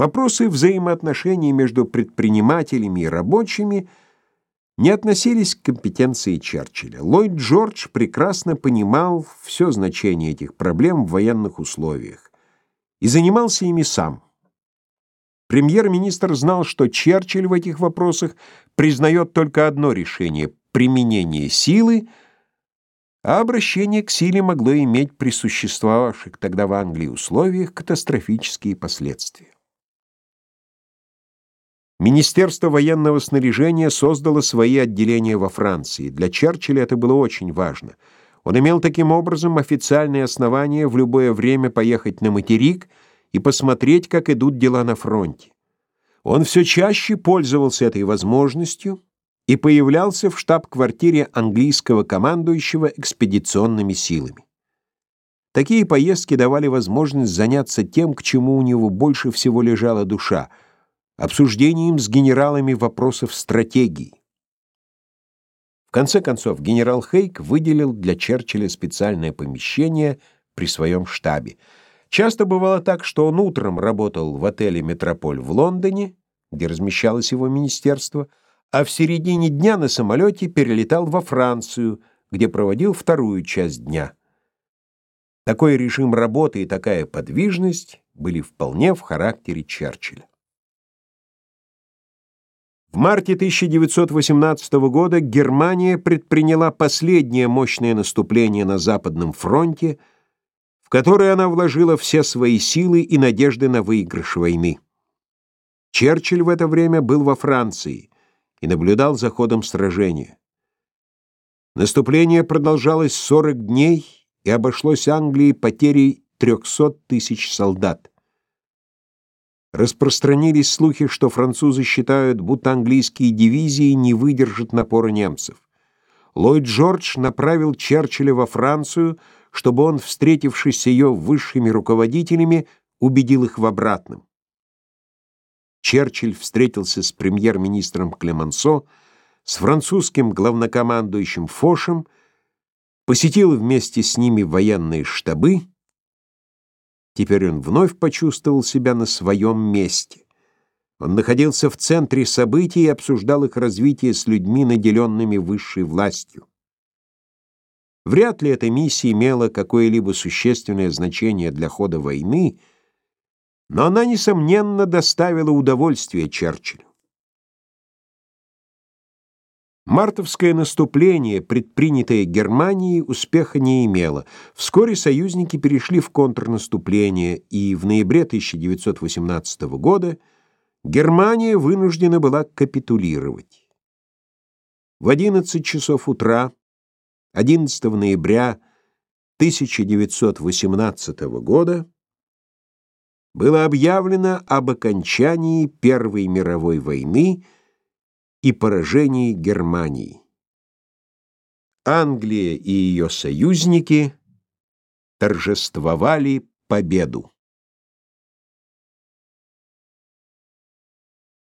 Вопросы взаимоотношений между предпринимателями и рабочими не относились к компетенции Черчилля. Ллойд Джордж прекрасно понимал все значение этих проблем в военных условиях и занимался ими сам. Премьер-министр знал, что Черчилль в этих вопросах признает только одно решение — применение силы, а обращение к силе могло иметь при существовавших тогда в Англии условиях катастрофические последствия. Министерство военного снаряжения создало свои отделения во Франции. Для Черчилля это было очень важно. Он имел таким образом официальные основания в любое время поехать на материк и посмотреть, как идут дела на фронте. Он все чаще пользовался этой возможностью и появлялся в штаб-квартире английского командующего экспедиционными силами. Такие поездки давали возможность заняться тем, к чему у него больше всего лежала душа — обсуждением с генералами вопросов стратегии. В конце концов, генерал Хейк выделил для Черчилля специальное помещение при своем штабе. Часто бывало так, что он утром работал в отеле «Метрополь» в Лондоне, где размещалось его министерство, а в середине дня на самолете перелетал во Францию, где проводил вторую часть дня. Такой режим работы и такая подвижность были вполне в характере Черчилля. В марте 1918 года Германия предприняла последнее мощное наступление на Западном фронте, в которое она вложила все свои силы и надежды на выигрыш войны. Черчилль в это время был во Франции и наблюдал за ходом сражения. Наступление продолжалось 40 дней и обошлось Англии потерей 300 тысяч солдат. Распространились слухи, что французы считают, будто английские дивизии не выдержат напора немцев. Ллойд Джордж направил Черчилля во Францию, чтобы он, встретившись с ее высшими руководителями, убедил их в обратном. Черчилль встретился с премьер-министром Клемансо, с французским главнокомандующим Фошем, посетил вместе с ними военные штабы Теперь он вновь почувствовал себя на своем месте. Он находился в центре событий и обсуждал их развитие с людьми, наделенными высшей властью. Вряд ли эта миссия имела какое-либо существенное значение для хода войны, но она, несомненно, доставила удовольствие Черчиллю. Мартовское наступление, предпринятое Германией, успеха не имело. Вскоре союзники перешли в контрнаступление, и в ноябре 1918 года Германия вынуждена была капитулировать. В 11 часов утра 11 ноября 1918 года было объявлено об окончании Первой мировой войны и поражении Германии. Англия и ее союзники торжествовали победу.